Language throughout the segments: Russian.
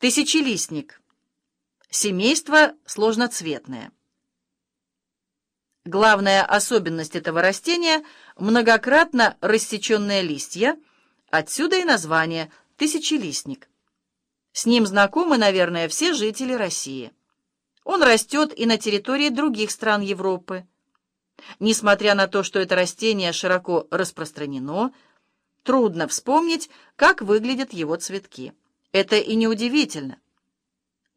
Тысячелистник. Семейство сложноцветное. Главная особенность этого растения – многократно рассеченные листья, отсюда и название «тысячелистник». С ним знакомы, наверное, все жители России. Он растет и на территории других стран Европы. Несмотря на то, что это растение широко распространено, трудно вспомнить, как выглядят его цветки. Это и не удивительно.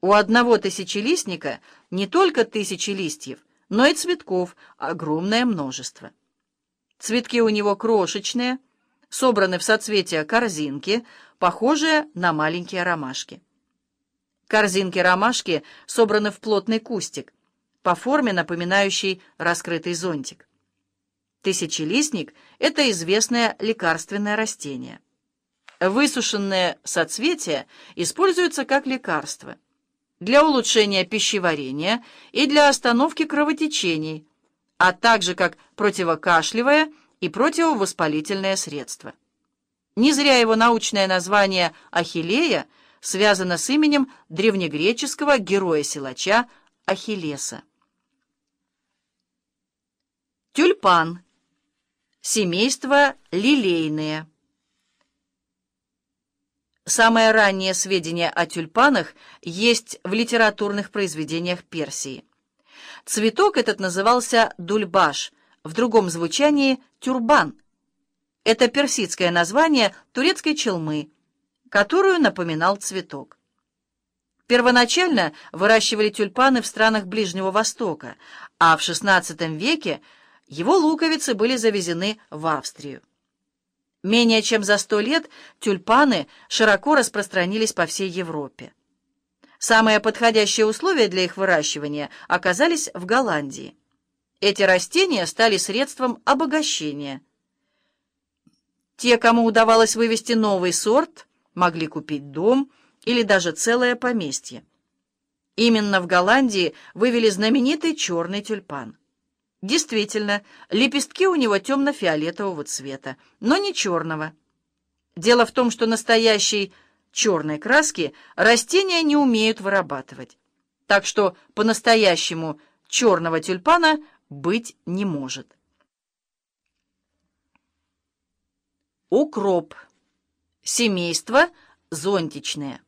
У одного тысячелистника не только тысячи листьев, но и цветков огромное множество. Цветки у него крошечные, собраны в соцветия корзинки, похожие на маленькие ромашки. Корзинки-ромашки собраны в плотный кустик, по форме напоминающий раскрытый зонтик. Тысячелистник — это известное лекарственное растение. Высушенные соцветия используются как лекарство для улучшения пищеварения и для остановки кровотечений, а также как противокашлевое и противовоспалительное средство. Не зря его научное название «Ахиллея» связано с именем древнегреческого героя-силача Ахиллеса. Тюльпан. Семейство лилейные. Самые ранние сведения о тюльпанах есть в литературных произведениях Персии. Цветок этот назывался дульбаш, в другом звучании тюрбан. Это персидское название турецкой челмы, которую напоминал цветок. Первоначально выращивали тюльпаны в странах Ближнего Востока, а в XVI веке его луковицы были завезены в Австрию. Менее чем за сто лет тюльпаны широко распространились по всей Европе. Самые подходящие условия для их выращивания оказались в Голландии. Эти растения стали средством обогащения. Те, кому удавалось вывести новый сорт, могли купить дом или даже целое поместье. Именно в Голландии вывели знаменитый черный тюльпан. Действительно, лепестки у него темно-фиолетового цвета, но не черного. Дело в том, что настоящей черной краски растения не умеют вырабатывать. Так что по-настоящему черного тюльпана быть не может. Укроп. Семейство зонтичное.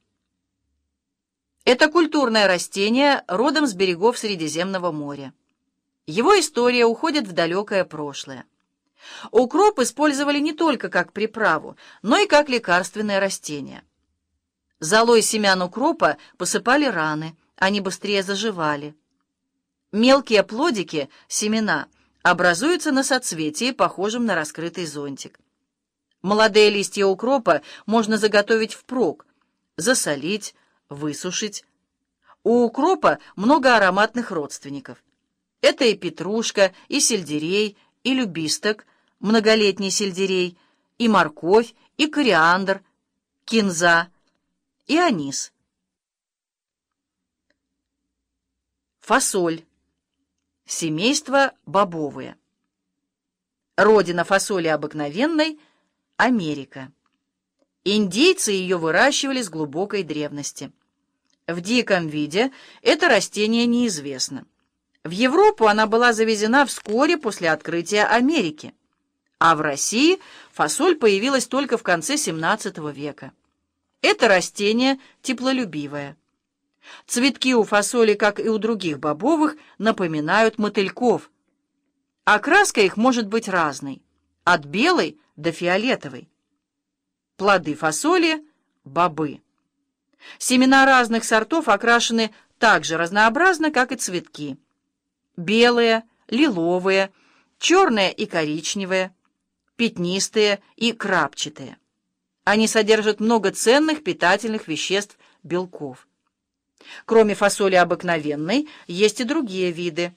Это культурное растение родом с берегов Средиземного моря. Его история уходит в далекое прошлое. Укроп использовали не только как приправу, но и как лекарственное растение. Золой семян укропа посыпали раны, они быстрее заживали. Мелкие плодики, семена, образуются на соцветии, похожем на раскрытый зонтик. Молодые листья укропа можно заготовить впрок, засолить, высушить. У укропа много ароматных родственников. Это и петрушка, и сельдерей, и любисток, многолетний сельдерей, и морковь, и кориандр, кинза, и анис. Фасоль. Семейство бобовые. Родина фасоли обыкновенной – Америка. Индейцы ее выращивали с глубокой древности. В диком виде это растение неизвестно. В Европу она была завезена вскоре после открытия Америки, а в России фасоль появилась только в конце XVII века. Это растение теплолюбивое. Цветки у фасоли, как и у других бобовых, напоминают мотыльков. Окраска их может быть разной, от белой до фиолетовой. Плоды фасоли – бобы. Семена разных сортов окрашены так же разнообразно, как и цветки белые, лиловые, черные и коричневые, пятнистые и крапчатые. Они содержат много ценных питательных веществ белков. Кроме фасоли обыкновенной, есть и другие виды.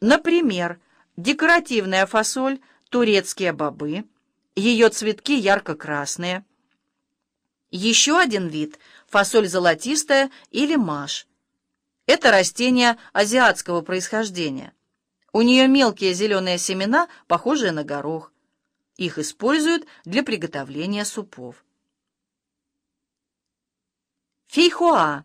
Например, декоративная фасоль, турецкие бобы, ее цветки ярко-красные. Еще один вид – фасоль золотистая или маш – это растение азиатского происхождения. У нее мелкие зеленые семена, похожие на горох. Их используют для приготовления супов. Фейхоа